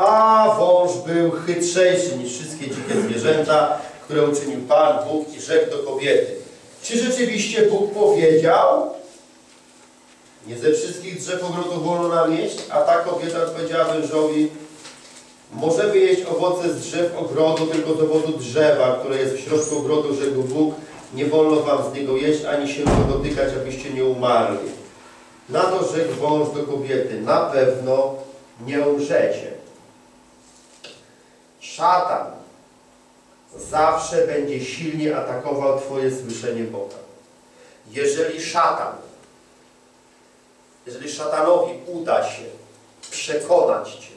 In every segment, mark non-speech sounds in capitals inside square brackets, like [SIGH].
A wąż był chytrzejszy niż wszystkie dzikie zwierzęta, które uczynił Pan Bóg i rzekł do kobiety. Czy rzeczywiście Bóg powiedział, nie ze wszystkich drzew ogrodu wolno nam jeść? A ta kobieta odpowiedziała wężowi, możemy jeść owoce z drzew ogrodu, tylko z owocu drzewa, które jest w środku ogrodu, rzekł Bóg, nie wolno wam z niego jeść, ani się go dotykać, abyście nie umarli. Na to rzekł wąż do kobiety, na pewno nie umrzecie. Szatan zawsze będzie silnie atakował Twoje słyszenie Boga. Jeżeli szatan, jeżeli szatanowi uda się przekonać Cię,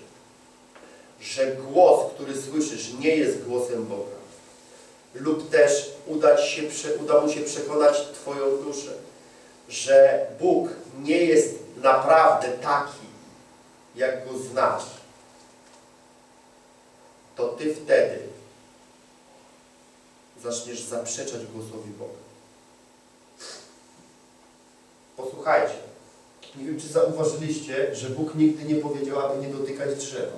że głos, który słyszysz, nie jest głosem Boga, lub też uda, się, uda mu się przekonać Twoją duszę, że Bóg nie jest naprawdę taki, jak Go znasz, to Ty wtedy zaczniesz zaprzeczać głosowi Boga. Posłuchajcie. Nie wiem, czy zauważyliście, że Bóg nigdy nie powiedział, aby nie dotykać drzewa.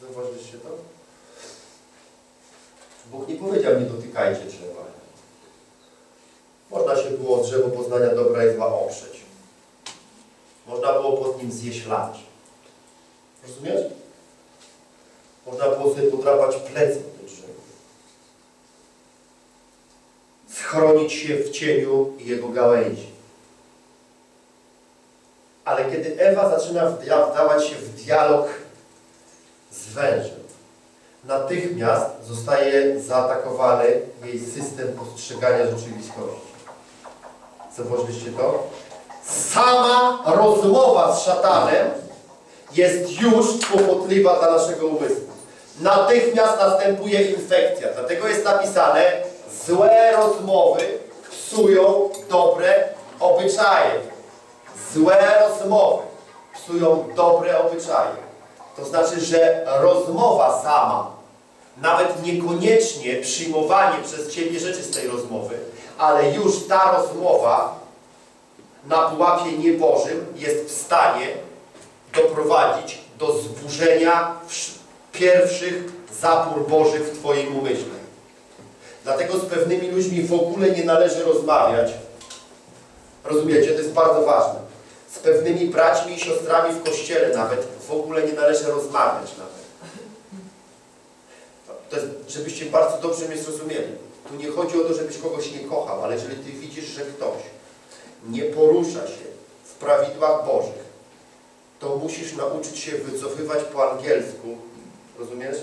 Zauważyliście to? Bóg nie powiedział, nie dotykajcie drzewa. Można się było drzewo poznania dobra i zła oprzeć. Można było pod nim zjeść lunch. Rozumiesz? Można było sobie podrapać do drzewa. Schronić się w cieniu jego gałęzi. Ale kiedy Ewa zaczyna wdawać się w dialog z wężem, natychmiast zostaje zaatakowany jej system postrzegania rzeczywistości. Zauważyliście to? Sama rozmowa z szatanem jest już kłopotliwa dla naszego umysłu. Natychmiast następuje infekcja. Dlatego jest napisane, złe rozmowy psują dobre obyczaje. Złe rozmowy psują dobre obyczaje. To znaczy, że rozmowa sama, nawet niekoniecznie przyjmowanie przez Ciebie rzeczy z tej rozmowy, ale już ta rozmowa na pułapie niebożym jest w stanie doprowadzić do zburzenia pierwszych zapór Bożych w Twoim umyśle. Dlatego z pewnymi ludźmi w ogóle nie należy rozmawiać. Rozumiecie? To jest bardzo ważne. Z pewnymi braćmi i siostrami w kościele nawet w ogóle nie należy rozmawiać nawet. To jest, żebyście bardzo dobrze mnie zrozumieli. Tu nie chodzi o to, żebyś kogoś nie kochał, ale jeżeli Ty widzisz, że ktoś nie porusza się w prawidłach Bożych, to musisz nauczyć się wycofywać po angielsku, rozumiesz,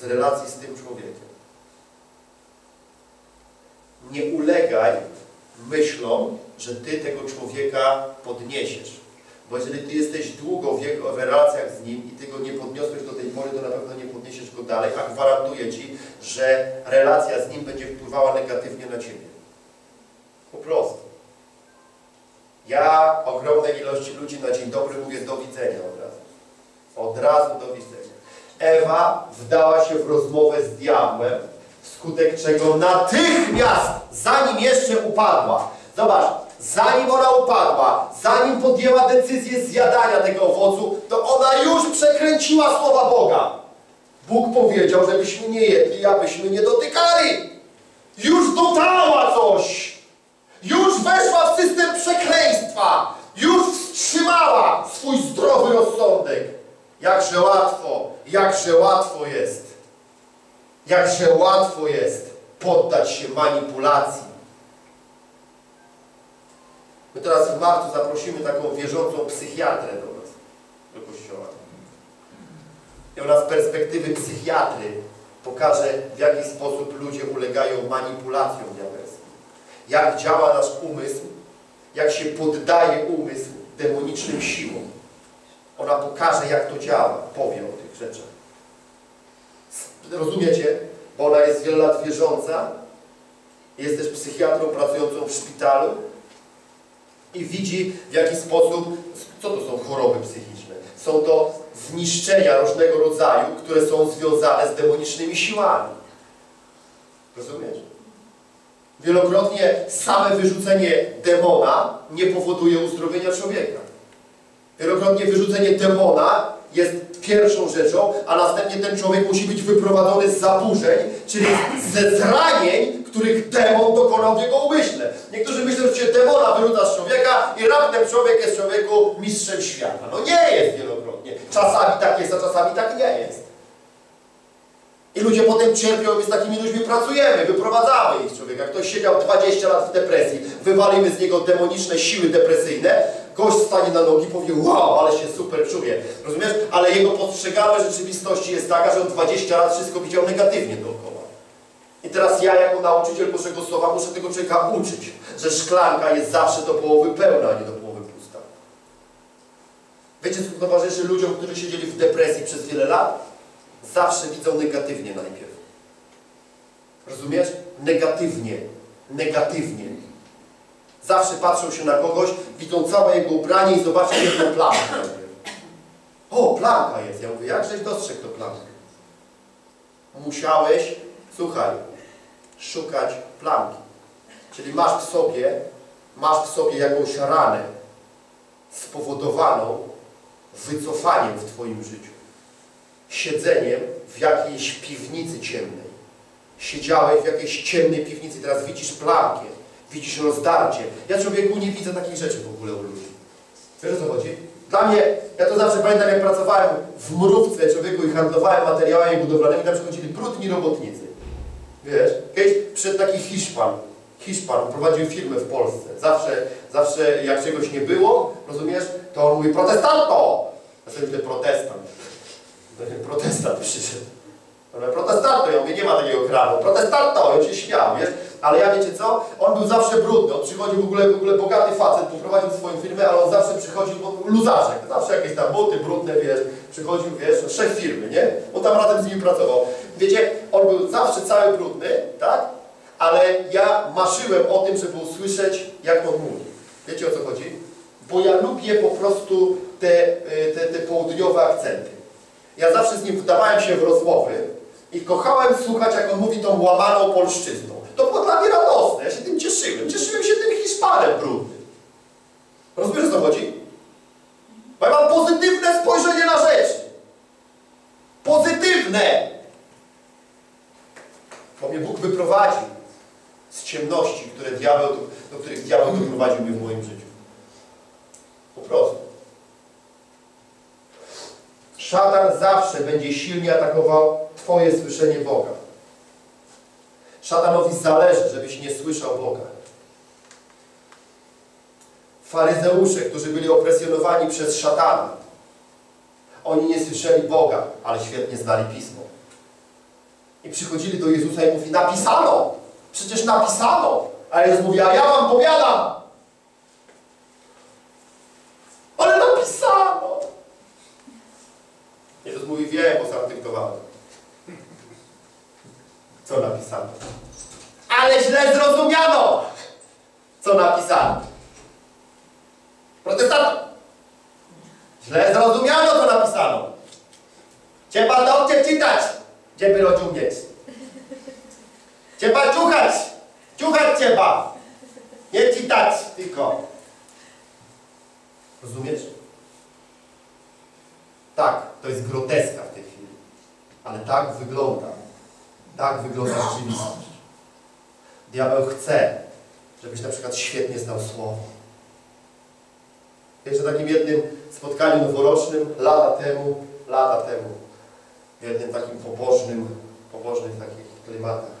z relacji z tym człowiekiem. Nie ulegaj myślą, że Ty tego człowieka podniesiesz. Bo jeżeli Ty jesteś długo w, relacjach z nim i Ty go nie podniosłeś do tej pory, to na pewno nie podniesiesz go dalej, a gwarantuję Ci, że relacja z nim będzie wpływała negatywnie na Ciebie. Po prostu. Ja ogromnej ilości ludzi na dzień dobry mówię do widzenia od razu. Od razu do widzenia. Ewa wdała się w rozmowę z diabłem, wskutek czego natychmiast, zanim jeszcze upadła, zobacz, zanim ona upadła, zanim podjęła decyzję zjadania tego owocu, to ona już przekręciła słowa Boga. Bóg powiedział, żebyśmy nie jedli, abyśmy nie dotykali. Już dodała coś. Już weszła w system przekleństwa. Już wstrzymała swój zdrowy rozsądek. Jakże łatwo, jakże łatwo jest. Jakże łatwo jest poddać się manipulacji. My teraz w marcu zaprosimy taką wierzącą psychiatrę do nas, do kościoła. I ona z perspektywy psychiatry pokaże, w jaki sposób ludzie ulegają manipulacjom diabelskim. Jak działa nasz umysł, jak się poddaje umysł demonicznym siłom. Ona pokaże, jak to działa, powie o tych rzeczach. Rozumiecie? Bo ona jest wiele lat wierząca, jest też psychiatrą pracującą w szpitalu i widzi w jaki sposób, co to są choroby psychiczne? Są to zniszczenia różnego rodzaju, które są związane z demonicznymi siłami. Rozumiesz? Wielokrotnie same wyrzucenie demona nie powoduje uzdrowienia człowieka. Wielokrotnie wyrzucenie demona jest pierwszą rzeczą, a następnie ten człowiek musi być wyprowadzony z zaburzeń, czyli ze zranień, których demon dokonał w jego umyśle. Niektórzy myślą, że się demona wyrzuca z człowieka i raptem człowiek jest człowieku mistrzem świata. No nie jest wielokrotnie. Czasami tak jest, a czasami tak nie jest. I ludzie potem cierpią i z takimi ludźmi pracujemy, wyprowadzamy ich z człowieka. Ktoś siedział 20 lat w depresji, wywalimy z niego demoniczne siły depresyjne, gość stanie na nogi i powie, wow, ale się super czuje. Rozumiesz? Ale jego postrzegalność rzeczywistości jest taka, że on 20 lat wszystko widział negatywnie dookoła. I teraz ja jako nauczyciel Bożego Słowa muszę tego człowieka uczyć, że szklanka jest zawsze do połowy pełna, a nie do połowy pusta. Wiecie, co towarzyszy ludziom, którzy siedzieli w depresji przez wiele lat? Zawsze widzą negatywnie najpierw. Rozumiesz? Negatywnie. Negatywnie. Zawsze patrzą się na kogoś, widzą całe jego ubranie i zobaczą jedną plamkę. O, plamka jest. Ja mówię, jak żeś dostrzegł tę plamkę? Musiałeś, słuchaj, szukać plamki. Czyli masz w sobie, masz w sobie jakąś ranę spowodowaną wycofaniem w Twoim życiu. Siedzeniem w jakiejś piwnicy ciemnej. Siedziałeś w jakiejś ciemnej piwnicy, teraz widzisz plamkę, widzisz rozdarcie. Ja człowieku nie widzę takich rzeczy w ogóle u ludzi. Wiesz o co chodzi? Dla mnie, ja to zawsze pamiętam jak pracowałem w mrówce człowieku i handlowałem materiałami budowlanymi, tam przychodzili brudni robotnicy. Wiesz, kiedyś przyszedł taki Hiszpan, Hiszpan prowadził firmę w Polsce. Zawsze, zawsze jak czegoś nie było, rozumiesz, to on mówi protestanto! Ja sobie myślę protestant. Protestant przyszedł. Ale protestanto, ja mówię, nie ma takiego kranu. Protestanto, on się śmiał, wiesz? Ale ja wiecie co? On był zawsze brudny. On przychodził w ogóle, w ogóle bogaty facet, poprowadził swoją firmę, ale on zawsze przychodził, bo luzaczek. Zawsze jakieś tam buty brudne, wiesz, przychodził, wiesz, szef firmy, nie? On tam razem z nimi pracował. Wiecie, on był zawsze cały brudny, tak? Ale ja marzyłem o tym, żeby usłyszeć, jak on mówi. Wiecie o co chodzi? Bo ja lubię po prostu te, te, te południowe akcenty. Ja zawsze z nim wdawałem się w rozmowy i kochałem słuchać, jak on mówi tą łamaną polszczyzną. To było dla mnie radosne, ja się tym cieszyłem. Cieszyłem się tym Hiszpanem brudnym. Rozumiesz, o co chodzi? Bo ja mam pozytywne spojrzenie na rzeczy. Pozytywne! Bo mnie Bóg wyprowadził z ciemności, które diabeł, do których diabeł doprowadził mnie w moim życiu. Po prostu. Szatan zawsze będzie silnie atakował Twoje słyszenie Boga. Szatanowi zależy, żebyś nie słyszał Boga. Faryzeusze, którzy byli opresjonowani przez szatana, oni nie słyszeli Boga, ale świetnie znali Pismo. I przychodzili do Jezusa i mówi, napisano! Przecież napisano! A Jezus mówi, a ja wam powiadam! Ale napisano! Jezus mówi, wiem, bo sam dyktowałem. Co napisano? Ale źle zrozumiano! Co napisano? Protestant! Źle zrozumiano, co napisano. Trzeba dobrze czytać, żeby rozumieć. Trzeba ciuchać. Ciuchać trzeba. Nie czytać tylko. Rozumiesz? Tak, to jest groteska w tej chwili. Ale tak wygląda. Tak wygląda rzeczywistość. Diabeł chce, żebyś na przykład świetnie znał Słowo. Na takim jednym spotkaniu noworocznym, lata temu, lata temu, w jednym takim pobożnym, pobożnych takich klimatach,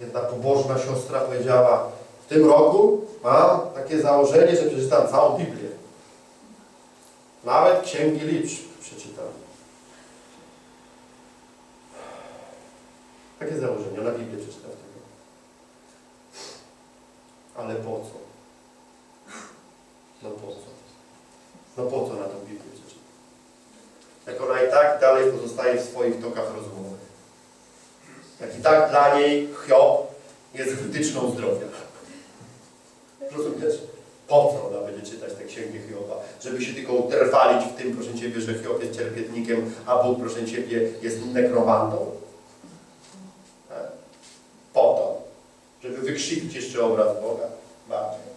jedna pobożna siostra powiedziała, w tym roku mam takie założenie, że przeczytam całą Biblię. Nawet Księgi Liczb przeczytam. Takie założenie, na Biblię przeczytam tego. Ale po co? No po co? No po co na tą Biblię przeczytać? Jak ona i tak dalej pozostaje w swoich tokach rozumowych. Jak i tak dla niej Hiob jest wytyczną zdrowia. Rozumiesz? Po co ona będzie czytać te księgi Hioba? Żeby się tylko utrwalić w tym, proszę Ciebie, że Hiob jest cierpietnikiem, a Bóg, proszę Ciebie, jest nekromantą? Tak? Po to, żeby wykrzywić jeszcze obraz Boga. Bardziej.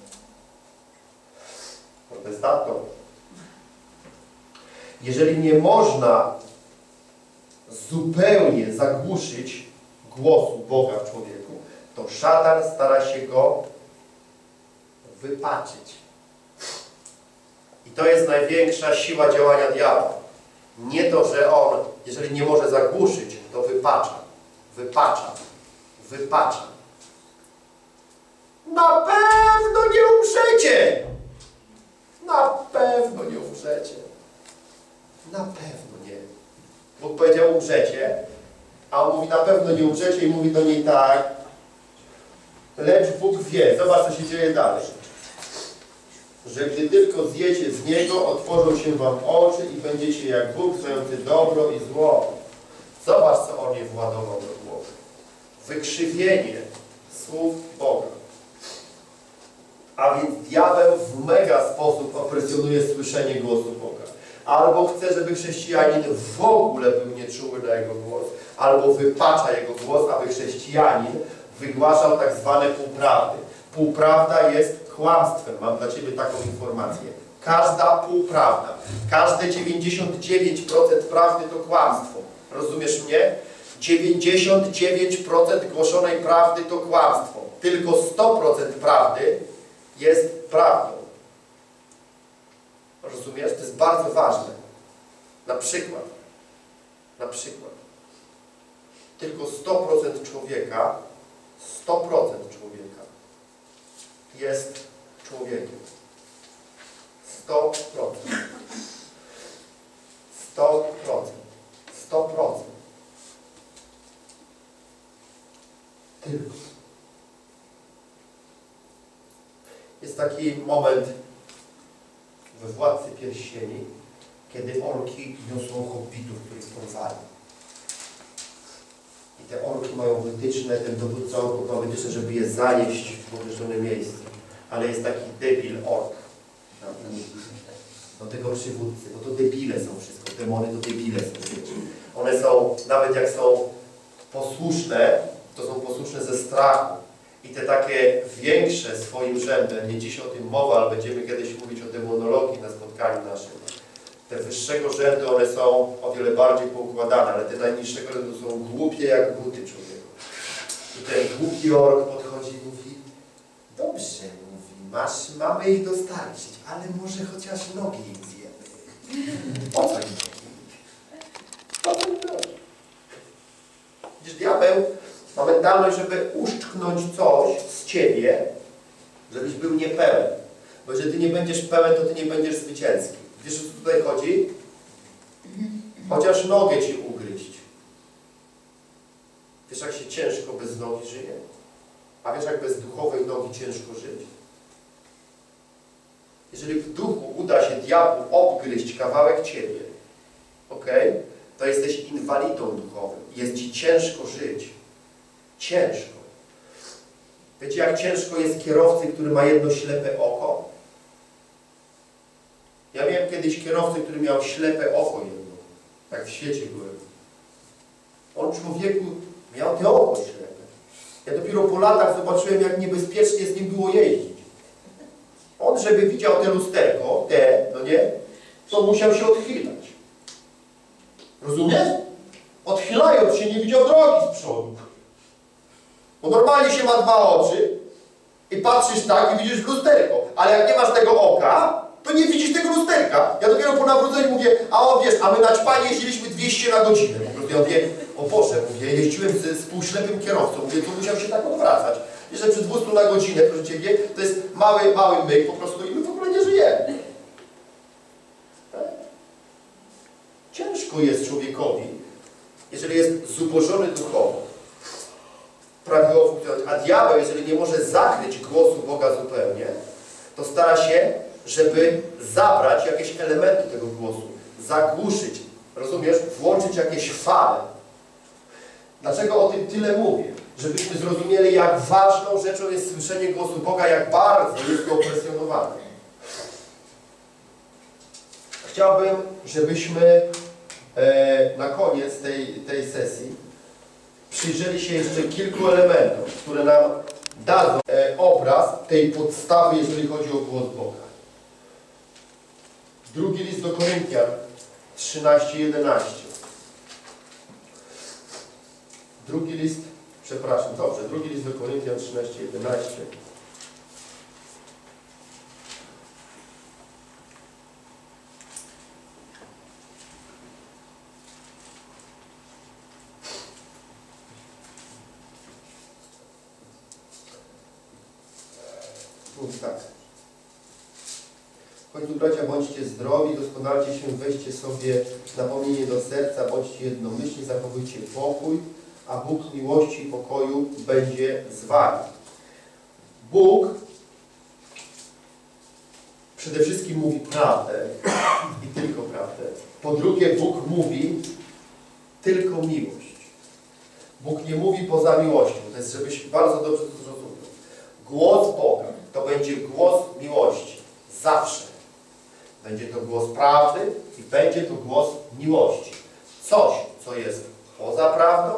Protestantą. jeżeli nie można zupełnie zagłuszyć głosu Boga w człowieku, to szatan stara się go wypaczyć. I to jest największa siła działania diabła. Nie to, że on, jeżeli nie może zagłuszyć, to wypacza. Wypacza. Wypacza. Na pewno nie umrzecie! Na pewno nie umrzecie. Na pewno nie. Bóg powiedział umrzecie, a on mówi na pewno nie umrzecie i mówi do niej tak. Lecz Bóg wie, zobacz co się dzieje dalej. Że gdy tylko zjecie z Niego, otworzą się Wam oczy i będziecie jak Bóg, znający dobro i zło. Zobacz co On je władował do głowy. Wykrzywienie słów Boga. A więc diabeł w mega sposób opresjonuje słyszenie głosu Boga. Albo chce, żeby chrześcijanin w ogóle był nieczuły na jego głos, albo wypacza jego głos, aby chrześcijanin wygłaszał tak zwane półprawdy. Półprawda jest kłamstwem. Mam dla Ciebie taką informację. Każda półprawda, każde 99% prawdy to kłamstwo. Rozumiesz mnie? 99% głoszonej prawdy to kłamstwo. Tylko 100% prawdy jest prawdą. Rozumiesz? To jest bardzo ważne. Na przykład, na przykład, tylko 100% człowieka, 100% człowieka jest człowiekiem. 100%. 100%. 100%. Tylko. Jest taki moment we Władcy Pierścieni, kiedy orki niosą hobbitów, których porwali. I te orki mają wytyczne, ten dowódca orków ma wytyczne, żeby je zanieść w określone miejsce. Ale jest taki debil ork. Do tego przywódcy, bo to debile są wszystko. Demony to debile są. One są, nawet jak są posłuszne, to są posłuszne ze strachu. I te takie większe swoim rzędem, nie dziś o tym mowa, ale będziemy kiedyś mówić o demonologii na spotkaniu naszym. Te wyższego rzędu, one są o wiele bardziej poukładane, ale te najniższego rzędu są głupie jak buty człowieku. I ten głupi ork podchodzi i mówi, dobrze, mówi, masz, mamy ich dostarczyć, ale może chociaż nogi im zjemy. Po co im nogi? Widzisz, diabeł ma mentalność, żeby uszczknąć coś z Ciebie, żebyś był niepełen. Bo jeżeli Ty nie będziesz pełen, to Ty nie będziesz zwycięski. Wiesz, o co tutaj chodzi? Chociaż nogę Ci ugryźć. Wiesz, jak się ciężko bez nogi żyje? A wiesz, jak bez duchowej nogi ciężko żyć? Jeżeli w duchu uda się diabłu obgryźć kawałek Ciebie, ok? To jesteś inwalidą duchowym. Jest Ci ciężko żyć. Ciężko. Wiecie, jak ciężko jest kierowcy, który ma jedno ślepe oko? Ja miałem kiedyś kierowcę, który miał ślepe oko jedno. Tak w świecie byłem. On człowieku miał te oko ślepe. Ja dopiero po latach zobaczyłem, jak niebezpiecznie z nim było jeździć. On, żeby widział te lusterko, te, no nie, to musiał się odchylać. Rozumiesz? Odchylając się nie widział drogi z przodu. Bo normalnie się ma dwa oczy i patrzysz tak i widzisz w lusterko. Ale jak nie masz tego oka, to nie widzisz tego lusterka. Ja dopiero po nawróceniu mówię, a on wiesz, a my na czpanie jeździliśmy 200 na godzinę. Po prostu ja mówię, o Boże, mówię, jeździłem z, z półślepym kierowcą, mówię, to musiał się tak odwracać. Jeszcze przy 200 na godzinę, proszę Ciebie, to jest mały, mały myk po prostu i my w ogóle nie żyjemy. Tak? Ciężko jest człowiekowi, jeżeli jest zubożony duchowo, prawidłowo funkcjonować. A diabeł, jeżeli nie może zakryć głosu Boga zupełnie, to stara się, żeby zabrać jakieś elementy tego głosu, zagłuszyć, rozumiesz, włączyć jakieś fale. Dlaczego o tym tyle mówię? Żebyśmy zrozumieli, jak ważną rzeczą jest słyszenie głosu Boga, jak bardzo jest go opresjonowany. Chciałbym, żebyśmy e, na koniec tej, tej sesji przyjrzeli się jeszcze kilku elementów, które nam dadzą e, obraz tej podstawy, jeżeli chodzi o głos Boga. Drugi list do Koryntian, 13:11. Drugi list, przepraszam, dobrze, drugi list do Koryntian 13:11. Mówi tak. W końcu bracia, bądźcie doskonalcie się, weźcie sobie napomnienie do serca, bądźcie jednomyślni, zachowujcie pokój, a Bóg miłości i pokoju będzie z wami. Bóg przede wszystkim mówi prawdę i tylko prawdę. Po drugie, Bóg mówi tylko miłość. Bóg nie mówi poza miłością. To jest, żebyś bardzo dobrze to zrozumiał. Głos Boga to będzie głos miłości. Zawsze. Będzie to głos prawdy i będzie to głos miłości. Coś, co jest poza prawdą,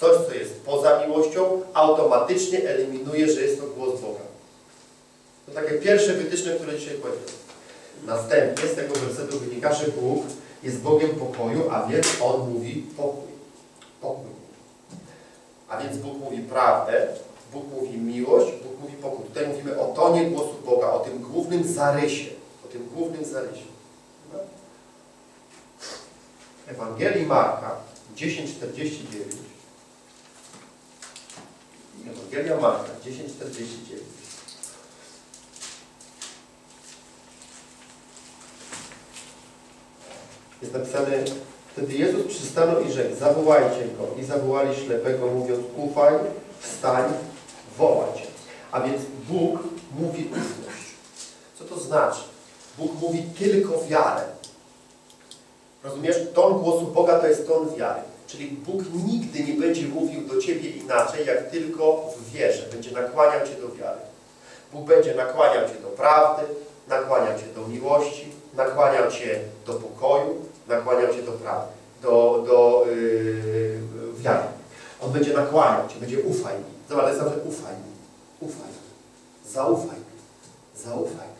coś, co jest poza miłością, automatycznie eliminuje, że jest to głos Boga. To takie pierwsze wytyczne, które dzisiaj powiedziałem. Następnie z tego wersetu wynika, że Bóg jest Bogiem pokoju, a więc On mówi pokój. Pokój. A więc Bóg mówi prawdę, Bóg mówi miłość, Bóg mówi pokój. Tutaj mówimy o tonie głosu Boga, o tym głównym zarysie. Tym głównym zarysie. Ewangelii Marka 10,49 Ewangelia Marka 10,49 Jest napisane Wtedy Jezus przystanął i rzekł, zawołajcie Go. I zawołali ślepego, mówiąc, ufaj, wstań, wołać. A więc Bóg mówi ufność. Co to znaczy? Bóg mówi tylko wiarę. Rozumiesz? Ton głosu Boga to jest ton wiary. Czyli Bóg nigdy nie będzie mówił do Ciebie inaczej, jak tylko w wierze. Będzie nakłaniał Cię do wiary. Bóg będzie nakłaniał Cię do prawdy, nakłaniał Cię do miłości, nakłaniał Cię do pokoju, nakłaniał Cię do prawdy, do, do yy, wiary. On będzie nakłaniał Cię, będzie ufaj mi. Zobacz, zawsze ufaj mi. Ufaj. Zaufaj mi. Zaufaj mi.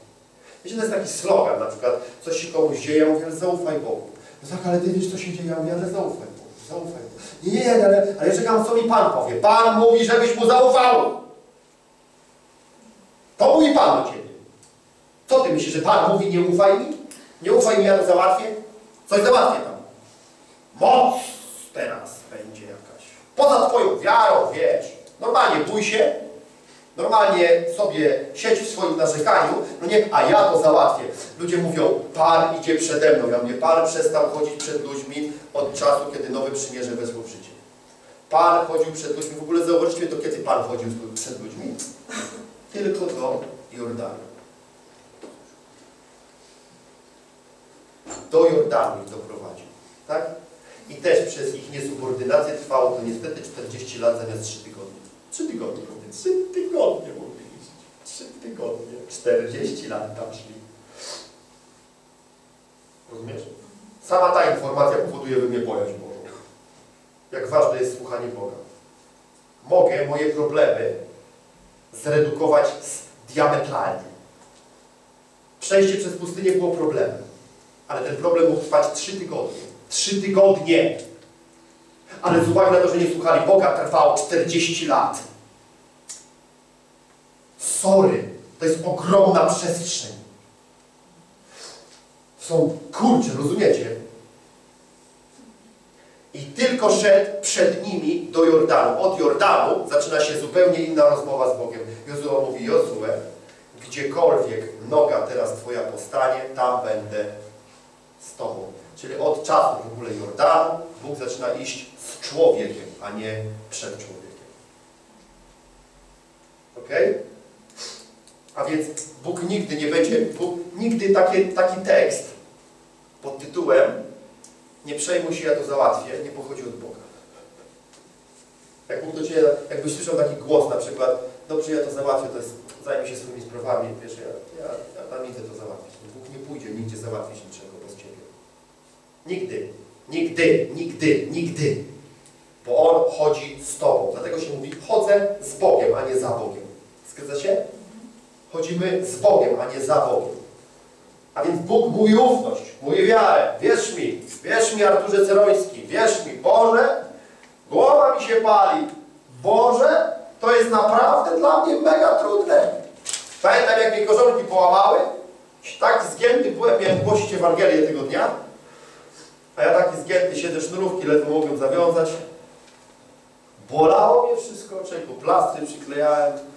Wiecie, to jest taki slogan, na przykład coś się komuś dzieje, ja mówię, zaufaj Bogu. No tak, ale Ty wiesz, co się dzieje, ja mówię, ale zaufaj Bogu. Zaufaj Bogu. Nie, nie, nie, ale, ale ja czekam, co mi Pan powie. Pan mówi, żebyś Mu zaufał. To mówi Pan do Ciebie. Co Ty myślisz, że Pan mówi, nie ufaj mi? Nie ufaj mi, ja to załatwię? Coś załatwię tam. Moc teraz będzie jakaś. Poza Twoją wiarą, wiesz. Normalnie bój się, normalnie sobie siedź w swoim narzekaniu, no nie, a ja to załatwię. Ludzie mówią, Pan idzie przede mną. Ja mówię, Pan przestał chodzić przed ludźmi od czasu, kiedy nowe przymierze weszło w życie. Pan chodził przed ludźmi. W ogóle zauważyliście to, kiedy Pan chodził przed ludźmi? Tylko do Jordanu. Do Jordanu ich doprowadził. Tak? I też przez ich niesubordynację trwało to niestety 40 lat zamiast 3 tygodnie. 3 tygodnie 3 tygodnie mówię. 3 tygodnie. 40 lat tam szli. Rozumiesz? Sama ta informacja powoduje we mnie bojaźń Bożą. Jak ważne jest słuchanie Boga. Mogę moje problemy zredukować diametralnie. Przejście przez pustynię było problemem. Ale ten problem mógł trwać trzy tygodnie. Trzy tygodnie! Ale z uwagi na to, że nie słuchali Boga, trwało 40 lat. Sorry, to jest ogromna przestrzeń. Są, kurcze, rozumiecie? I tylko szedł przed nimi do Jordanu. Od Jordanu zaczyna się zupełnie inna rozmowa z Bogiem. Jozue mówi, Jozue, gdziekolwiek noga teraz Twoja postanie, tam będę z Tobą. Czyli od czasu w ogóle Jordanu Bóg zaczyna iść z człowiekiem, a nie przed człowiekiem. Ok? A więc Bóg nigdy nie będzie, Bóg, nigdy taki, tekst pod tytułem nie przejmuj się, ja to załatwię, nie pochodzi od Boga. Jak Bóg do Ciebie, jakbyś słyszał taki głos na przykład, dobrze, ja to załatwię, to jest, zajmę się swoimi sprawami, wiesz, ja, ja, ja tam idę to załatwić. Bóg nie pójdzie nigdzie załatwić niczego bez Ciebie. Nigdy, nigdy, nigdy, nigdy. Bo On chodzi z Tobą. Dlatego się mówi, chodzę z Bogiem, a nie za Bogiem. Zgadza się? Chodzimy z Bogiem, a nie za Bogiem. A więc Bóg mówi ufność, mówi wiarę. Wierz mi, wierz mi Arturze Ceroński, wierz mi, Boże, głowa mi się pali. Boże, to jest naprawdę dla mnie mega trudne. Pamiętam, jak mnie korzonki połamały, tak zgięty byłem, miałem głosić Ewangelię tego dnia, a ja taki zgięty siedzę, sznurówki ledwo mogłem zawiązać. Bolało mnie wszystko, czego plastry przyklejałem.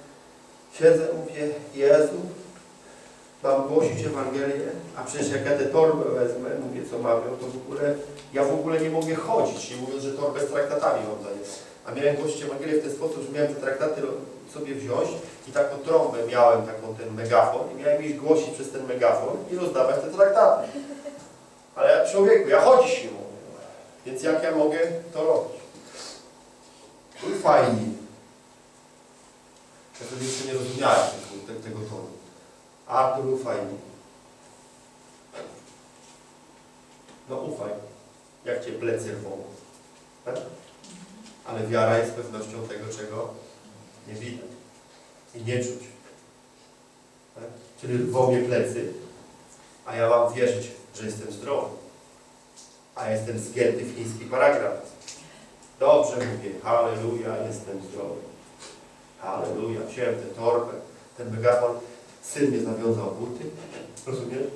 Siedzę, mówię, Jezu, mam głosić Ewangelię, a przecież jak ja tę torbę wezmę, mówię, co mam to w ogóle, ja w ogóle nie mogę chodzić, nie mówiąc, że torbę z traktatami mam. A miałem głosić Ewangelię w ten sposób, że miałem te traktaty sobie wziąć i taką trąbę miałem, taką ten megafon i miałem iść głosić przez ten megafon i rozdawać te traktaty. Ale ja, człowieku, ja chodzić nie mogę, więc jak ja mogę to robić? Był. Sobie jeszcze nie rozumiałem tego, te, tego tonu. Artur był fajny. No ufaj, jak cię plecy rwą. Tak? Ale wiara jest pewnością tego, czego nie widać i nie czuć. Tak? Czyli rwą mnie plecy, a ja mam wierzyć, że jestem zdrowy. A jestem zgięty w chiński paragraf. Dobrze mówię, halleluja, jestem zdrowy. Halleluja, wziąłem tę torbę, ten megafon, syn mnie zawiązał buty, rozumiesz?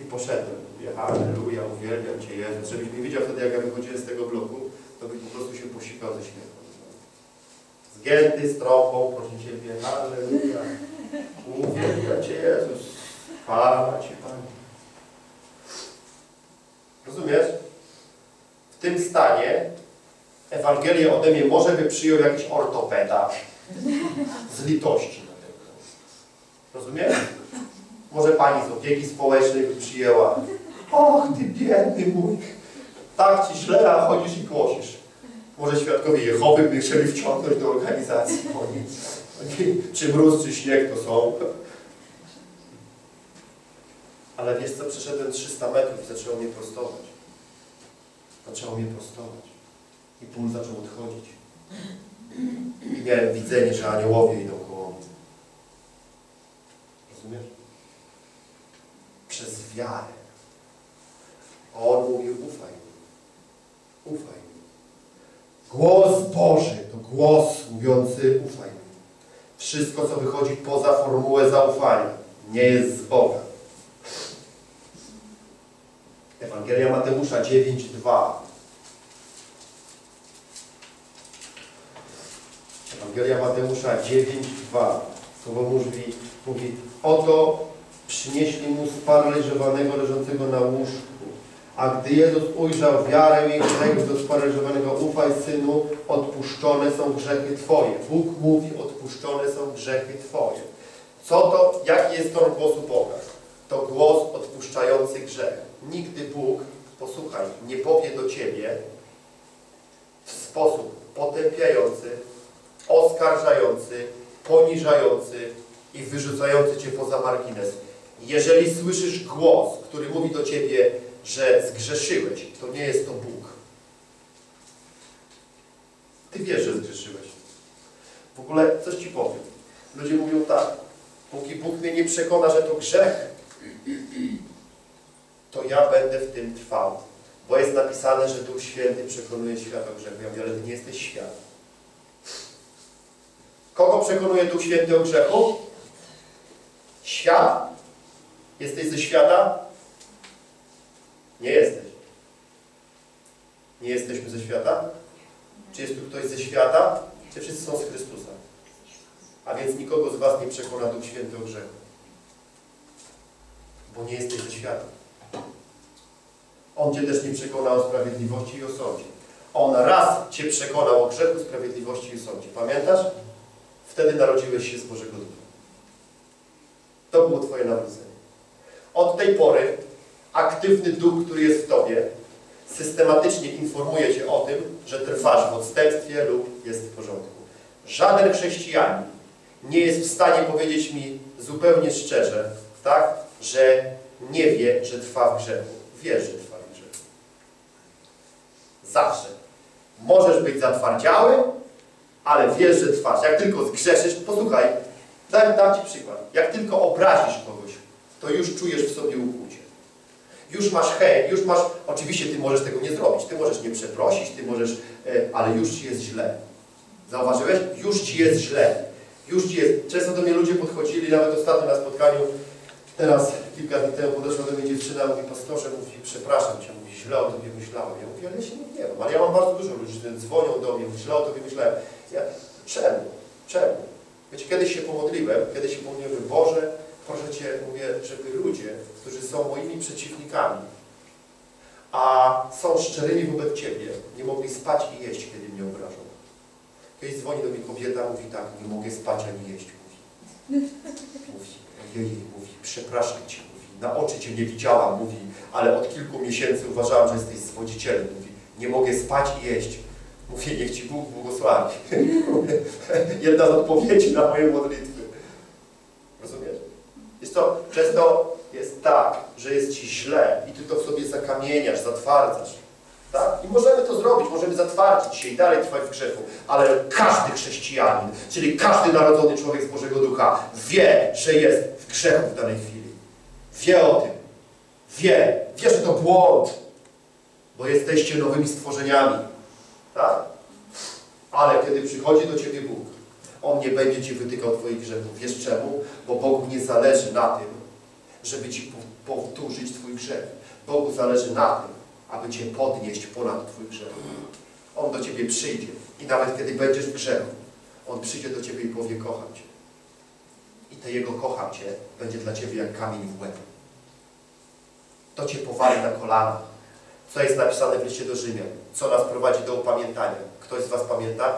I poszedłem. Mówię, halleluja, uwielbiam Cię Jezus. Żebyś nie widział wtedy, jak ja wychodziłem z tego bloku, to byś po prostu się posikał ze śmiechu. Zgięty z trąbą, proszę Ciebie, halleluja. Uwielbiam Cię Jezus. Chwała Ci Panie. Rozumiesz? W tym stanie Ewangelię ode mnie może by przyjął jakiś ortopeda z litości na tego. Rozumiesz? Może pani z opieki społecznej by przyjęła. Och, ty biedny mój. Tak ci źle, a chodzisz i głosisz. Może świadkowie Jehowy by chcieli wciągnąć do organizacji. Oni, oni, czy mróz, czy śnieg to są. Ale wiesz co, przeszedłem 300 metrów i zaczęło mnie prostować. Zaczęło mnie prostować. I ból zaczął odchodzić. I miałem widzenie, że aniołowie idą koło mnie. Rozumiesz? Przez wiarę. On mówił, ufaj mi. Ufaj mi. Głos Boży to głos mówiący ufaj mi. Wszystko, co wychodzi poza formułę zaufania, nie jest z Boga. Ewangelia Mateusza 9:2. Ewangelia Mateusza 9:2. Słowo mówi, mówi, oto przynieśli mu sparaliżowanego leżącego na łóżku. A gdy Jezus ujrzał wiarę jego tego do sparaliżowanego, ufaj Synu, odpuszczone są grzechy Twoje. Bóg mówi, odpuszczone są grzechy Twoje. Co to, jaki jest ton głosu Boga? To głos odpuszczający grzech. Nigdy Bóg, posłuchaj, nie powie do Ciebie w sposób potępiający, oskarżający, poniżający i wyrzucający Cię poza margines. Jeżeli słyszysz głos, który mówi do Ciebie, że zgrzeszyłeś, to nie jest to Bóg. Ty wiesz, że zgrzeszyłeś. W ogóle coś Ci powiem. Ludzie mówią tak, póki Bóg mnie nie przekona, że to grzech, to ja będę w tym trwał. Bo jest napisane, że Duch Święty przekonuje świat o grzechu. Ja mówię, ale Ty nie jesteś świat. Kogo przekonuje Duch Święty o grzechu? Świat? Jesteś ze świata? Nie jesteś. Nie jesteśmy ze świata? Czy jest tu ktoś ze świata? Czy wszyscy są z Chrystusa? A więc nikogo z Was nie przekona Duch Święty o grzechu. Bo nie jesteś ze świata. On Cię też nie przekona o sprawiedliwości i o sądzie. On raz Cię przekonał o grzechu, sprawiedliwości i sądzie. Pamiętasz? Wtedy narodziłeś się z Bożego Ducha. To było Twoje narodzenie. Od tej pory aktywny duch, który jest w Tobie, systematycznie informuje Cię o tym, że trwasz w odstępstwie lub jest w porządku. Żaden chrześcijanin nie jest w stanie powiedzieć mi zupełnie szczerze, tak, że nie wie, że trwa w grzechu. Wie, że trwa w grzechu. Zawsze. Możesz być zatwardziały, ale wiesz, że trwasz. Jak tylko zgrzeszysz, posłuchaj, dam, dam Ci przykład. Jak tylko obrazisz kogoś, to już czujesz w sobie ukłucie. Już masz hej, już masz, oczywiście ty możesz tego nie zrobić, ty możesz nie przeprosić, ty możesz, e, ale już ci jest źle. Zauważyłeś? Już ci jest źle. Już ci jest. Często do mnie ludzie podchodzili, nawet ostatnio na spotkaniu, teraz kilka dni temu podeszła do mnie dziewczyna, mówi, pastorze, mówi, przepraszam cię, mówi, źle o tobie myślałem. Ja mówię, ale ja się nie gniewam, ale ja mam bardzo dużo ludzi, którzy dzwonią do mnie, mówi, źle o tobie myślałem. Ja, czemu? Czemu? Wiecie, kiedyś się pomodliłem, kiedyś się pomodliłem, Boże, proszę Cię, mówię, żeby ludzie, którzy są moimi przeciwnikami, a są szczerymi wobec Ciebie, nie mogli spać i jeść, kiedy mnie obrażą. Kiedyś dzwoni do mnie kobieta, mówi tak, nie mogę spać ani jeść, mówi. Mówi, ojej, mówi, przepraszam Cię, mówi, na oczy Cię nie widziałam, mówi, ale od kilku miesięcy uważałam, że jesteś zwodzicielem, mówi, nie mogę spać i jeść. Mówię, niech Ci Bóg błogosławi. [LAUGHS] Jedna z odpowiedzi na moje modlitwy. Rozumiesz? Jest to, często jest tak, że jest Ci źle i Ty to w sobie zakamieniasz, zatwardzasz. Tak? I możemy to zrobić, możemy zatwardzić się i dalej trwać w grzechu, ale każdy chrześcijanin, czyli każdy narodzony człowiek z Bożego Ducha wie, że jest w grzechu w danej chwili. Wie o tym. Wie. Wie, że to błąd, bo jesteście nowymi stworzeniami. Tak? Ale kiedy przychodzi do Ciebie Bóg, On nie będzie Ci wytykał Twoich grzechów. Wiesz czemu? Bo Bogu nie zależy na tym, żeby Ci powtórzyć Twój grzech. Bogu zależy na tym, aby Cię podnieść ponad Twój grzech. On do Ciebie przyjdzie i nawet kiedy będziesz w grzechu, On przyjdzie do Ciebie i powie, kocham Cię. I to Jego kocham Cię będzie dla Ciebie jak kamień w łeb. To Cię powali na kolana. Co jest napisane w liście do Rzymian? Co nas prowadzi do upamiętania? Ktoś z Was pamięta?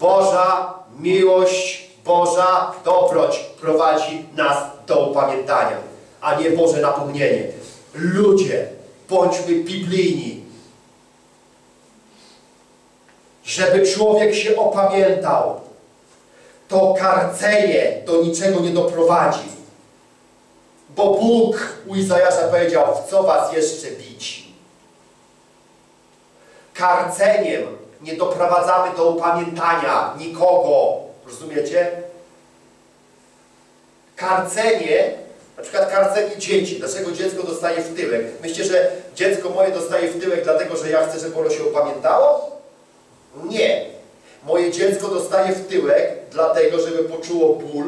Boża miłość, Boża dobroć prowadzi nas do upamiętania, a nie Boże napomnienie. Ludzie, bądźmy biblijni. Żeby człowiek się opamiętał, to karcenie do niczego nie doprowadzi. Bo Bóg u Izajasza powiedział, w co was jeszcze bić? Karceniem nie doprowadzamy do upamiętania nikogo. Rozumiecie? Karcenie, na przykład karcenie dzieci. Dlaczego dziecko dostaje w tyłek? Myślcie, że dziecko moje dostaje w tyłek dlatego, że ja chcę, żeby ono się upamiętało? Nie. Moje dziecko dostaje w tyłek dlatego, żeby poczuło ból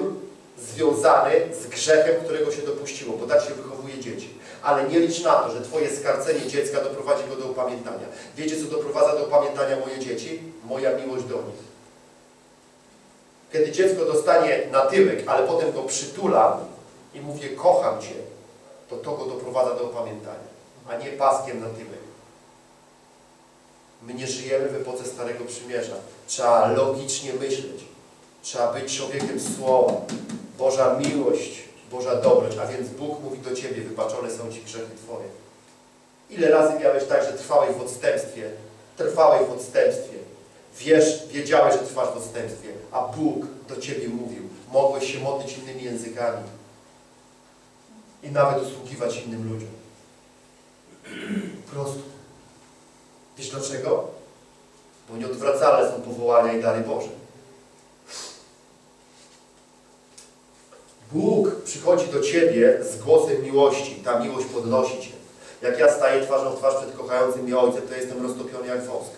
związany z grzechem, którego się dopuściło, bo tak się wychowuje dzieci. Ale nie licz na to, że Twoje skarcenie dziecka doprowadzi go do upamiętania. Wiecie, co doprowadza do upamiętania moje dzieci? Moja miłość do nich. Kiedy dziecko dostanie na tyłek, ale potem go przytulam i mówię, kocham Cię, to to go doprowadza do upamiętania, a nie paskiem na tyłek. My nie żyjemy w epoce Starego Przymierza. Trzeba logicznie myśleć. Trzeba być człowiekiem słowa. Boża miłość, Boża dobroć, a więc Bóg mówi do Ciebie, wybaczone są Ci grzechy Twoje. Ile razy miałeś tak, że trwałeś w odstępstwie, trwałeś w odstępstwie, wiesz, wiedziałeś, że trwasz w odstępstwie, a Bóg do Ciebie mówił, mogłeś się modlić innymi językami i nawet usługiwać innym ludziom. Po prostu. Wiesz dlaczego? Bo nieodwracalne są powołania i dary Boże. Bóg przychodzi do Ciebie z głosem miłości. Ta miłość podnosi Cię. Jak ja staję twarzą w twarz przed kochającym mnie Ojcem, to jestem roztopiony jak wosk.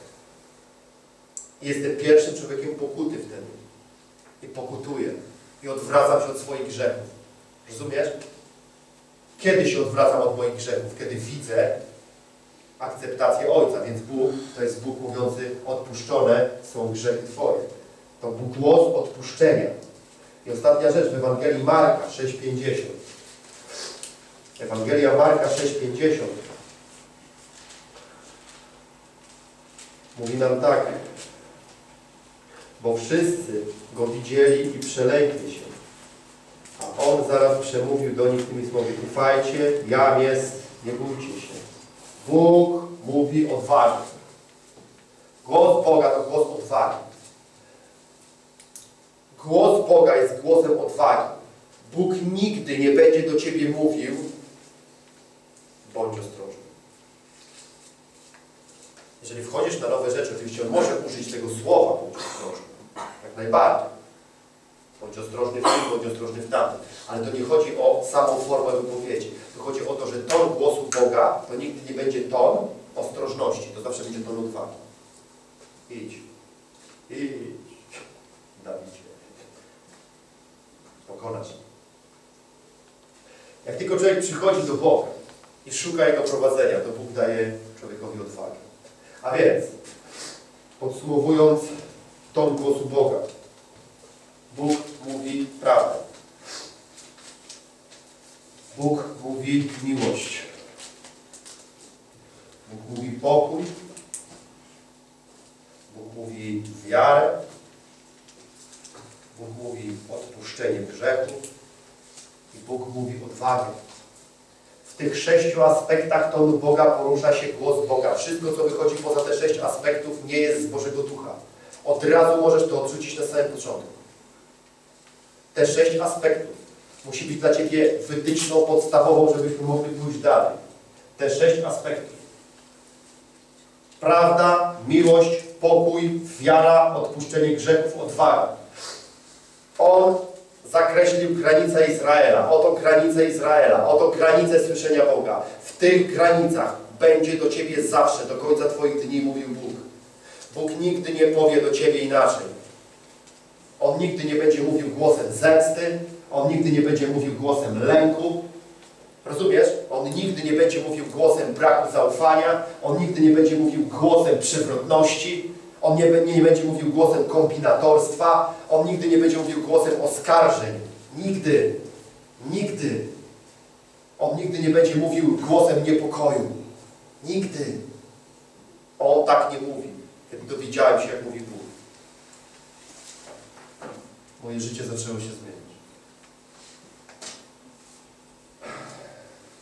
Jestem pierwszym człowiekiem pokuty wtedy. I pokutuję. I odwracam się od swoich grzechów. Rozumiesz? Kiedy się odwracam od moich grzechów? Kiedy widzę akceptację Ojca. Więc Bóg to jest Bóg mówiący, odpuszczone są grzechy Twoje. To Bóg głos odpuszczenia. I ostatnia rzecz w Ewangelii Marka 6,50. Ewangelia Marka 6,50 mówi nam tak, bo wszyscy Go widzieli i przelękli się. A On zaraz przemówił do nich tymi słowy, ufajcie, jam jest, nie bójcie się. Bóg mówi odwagi. Głos Boga to głos odwagi. Głos Boga jest głosem odwagi. Bóg nigdy nie będzie do Ciebie mówił bądź ostrożny. Jeżeli wchodzisz na nowe rzeczy, oczywiście On może użyć tego słowa bądź ostrożny. Jak najbardziej. Bądź ostrożny w tym, bądź ostrożny w tamtym. Ale to nie chodzi o samą formę wypowiedzi. To chodzi o to, że ton głosu Boga to nigdy nie będzie ton ostrożności. To zawsze będzie ton odwagi. Idź. Idź. Dawidzie. Pokonasz. Jak tylko człowiek przychodzi do Boga i szuka Jego prowadzenia, to Bóg daje człowiekowi odwagę. A więc, podsumowując ton głosu Boga, Bóg mówi prawdę. Bóg mówi miłość. Bóg mówi pokój. Bóg mówi wiarę. Bóg mówi odpuszczenie grzechu. I Bóg mówi odwagę. W tych sześciu aspektach tonu Boga porusza się głos Boga. Wszystko, co wychodzi poza te sześć aspektów, nie jest z Bożego Ducha. Od razu możesz to odrzucić na samym początku. Te sześć aspektów musi być dla Ciebie wytyczną podstawową, żebyśmy mogli pójść dalej. Te sześć aspektów. Prawda, miłość, pokój, wiara, odpuszczenie grzechów, odwaga. On zakreślił granice Izraela. Oto granice Izraela. Oto granice słyszenia Boga. W tych granicach będzie do Ciebie zawsze, do końca Twoich dni mówił Bóg. Bóg nigdy nie powie do Ciebie inaczej. On nigdy nie będzie mówił głosem zemsty. On nigdy nie będzie mówił głosem lęku. Rozumiesz? On nigdy nie będzie mówił głosem braku zaufania. On nigdy nie będzie mówił głosem przewrotności. On nie, nie będzie mówił głosem kombinatorstwa. On nigdy nie będzie mówił głosem oskarżeń. Nigdy. Nigdy. On nigdy nie będzie mówił głosem niepokoju. Nigdy. On tak nie mówi. Kiedy dowiedziałem się, jak mówi Bóg. Moje życie zaczęło się zmieniać.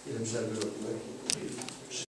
Ile przerwy robimy?